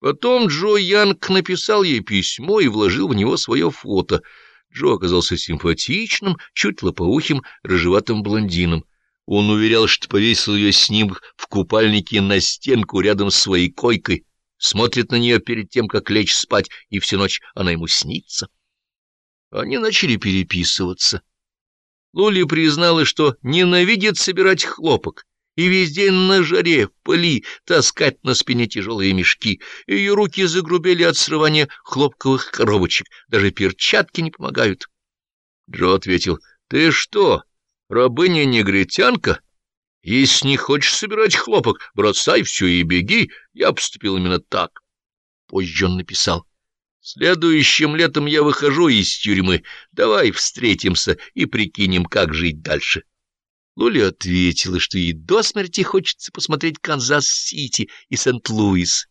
Потом Джо Янг написал ей письмо и вложил в него свое фото. Джо оказался симпатичным, чуть лопоухим, рыжеватым блондином. Он уверял, что повесил ее снимок в купальнике на стенку рядом с своей койкой, смотрит на нее перед тем, как лечь спать, и всю ночь она ему снится. Они начали переписываться. Лули признала, что ненавидит собирать хлопок и весь день на жаре, в пыли, таскать на спине тяжелые мешки. Ее руки загрубели от срывания хлопковых коробочек, даже перчатки не помогают. Джо ответил, — Ты что, рабыня-негритянка? Если не хочешь собирать хлопок, бросай все и беги. Я поступил именно так. Позже он написал, — Следующим летом я выхожу из тюрьмы. Давай встретимся и прикинем, как жить дальше. Лули ответила, что ей до смерти хочется посмотреть Канзас-Сити и Сент-Луис.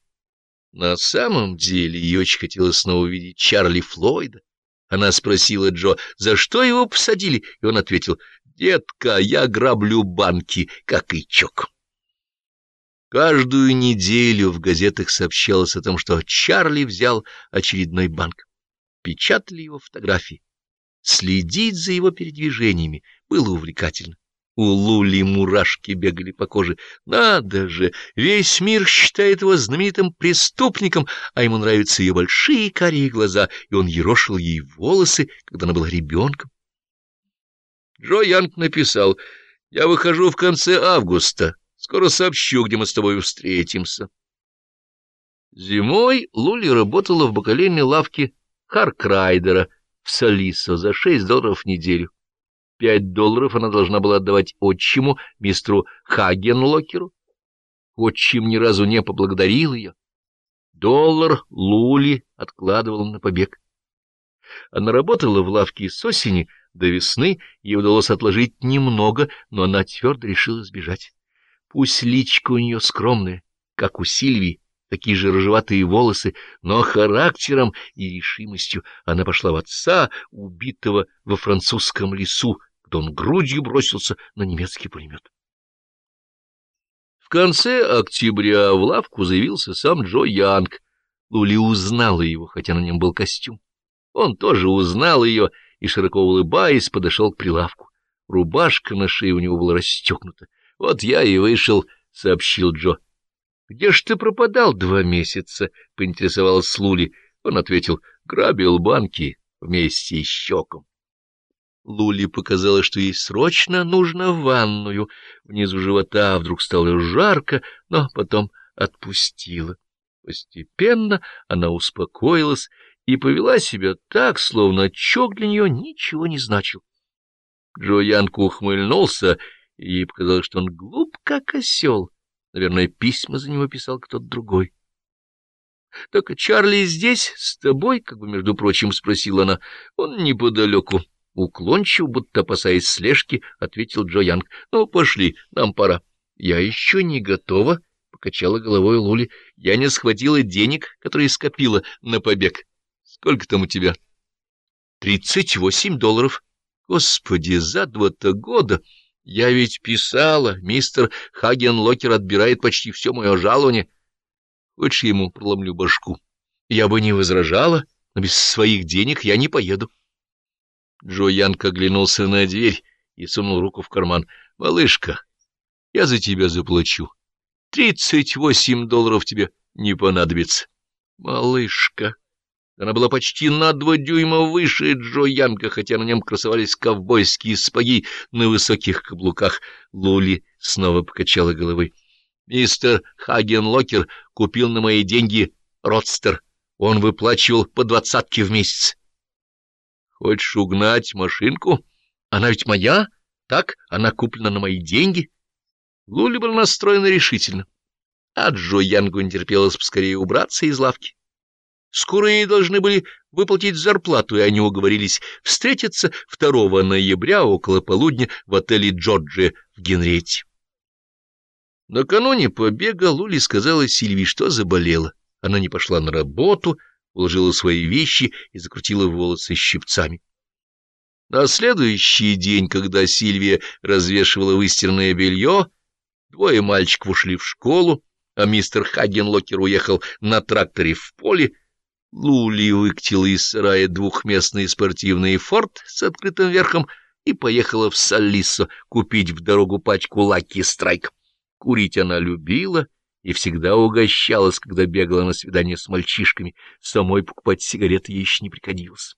На самом деле ей очень хотелось снова увидеть Чарли Флойда. Она спросила Джо, за что его посадили, и он ответил, «Детка, я граблю банки, как и Чок». Каждую неделю в газетах сообщалось о том, что Чарли взял очередной банк. Печатали его фотографии. Следить за его передвижениями было увлекательно. У Лули мурашки бегали по коже. Надо же, весь мир считает его знаменитым преступником, а ему нравятся ее большие карие глаза, и он ерошил ей волосы, когда она была ребенком. Джо Янг написал, «Я выхожу в конце августа. Скоро сообщу, где мы с тобой встретимся». Зимой Лули работала в бакалейной лавке Харкрайдера в Солисо за шесть долларов в неделю. Пять долларов она должна была отдавать отчиму, мистеру Хагенлокеру. Отчим ни разу не поблагодарил ее. Доллар Лули откладывал на побег. Она работала в лавке с осени до весны, ей удалось отложить немного, но она твердо решила сбежать. Пусть личико у нее скромная, как у Сильвии, такие же рыжеватые волосы, но характером и решимостью она пошла в отца, убитого во французском лесу, когда он грудью бросился на немецкий пулемет. В конце октября в лавку заявился сам Джо Янг. Лули узнала его, хотя на нем был костюм. Он тоже узнал ее и, широко улыбаясь, подошел к прилавку. Рубашка на шее у него была расстегнута. — Вот я и вышел, — сообщил Джо. — Где ж ты пропадал два месяца? — поинтересовалась Лули. Он ответил, — грабил банки вместе с щеком. Лули показалось, что ей срочно нужно ванную. Внизу живота вдруг стало жарко, но потом отпустила. Постепенно она успокоилась и повела себя так, словно отчок для нее ничего не значил. Джо Янку ухмыльнулся, и ей показалось, что он глуп, как осел. Наверное, письма за него писал кто-то другой. — Так Чарли здесь, с тобой? — как бы, между прочим, спросила она. — Он неподалеку. Уклончиво, будто опасаясь слежки, ответил Джо Янг. — Ну, пошли, нам пора. — Я еще не готова, — покачала головой Лули. — Я не схватила денег, которые скопила на побег. — Сколько там у тебя? — Тридцать восемь долларов. Господи, за два-то года! Я ведь писала, мистер Хагенлокер отбирает почти все мое жалование. Хочешь, ему проломлю башку? Я бы не возражала, но без своих денег я не поеду. Джо Янг оглянулся на дверь и сунул руку в карман. — Малышка, я за тебя заплачу. Тридцать восемь долларов тебе не понадобится. — Малышка. Она была почти на два дюйма выше Джо Янга, хотя на нем красовались ковбойские спаги на высоких каблуках. Лули снова покачала головой. — Мистер Хагенлокер купил на мои деньги родстер. Он выплачивал по двадцатке в месяц. Хочешь угнать машинку? Она ведь моя, так? Она куплена на мои деньги. Лули был настроена решительно. А Джо Янгу не терпелось поскорее убраться из лавки. Скоро ей должны были выплатить зарплату, и они уговорились встретиться 2 ноября около полудня в отеле Джорджия в Генрете. Накануне побега Лули сказала Сильви, что заболела. Она не пошла на работу, уложила свои вещи и закрутила волосы щипцами. На следующий день, когда Сильвия развешивала выстиранное белье, двое мальчиков ушли в школу, а мистер Хагенлокер уехал на тракторе в поле, Лули выкатила из сарая двухместный спортивный форт с открытым верхом и поехала в Саллисо купить в дорогу пачку Лаки Страйк. Курить она любила и всегда угощалась, когда бегала на свидание с мальчишками, самой покупать сигареты ей еще не приходилось.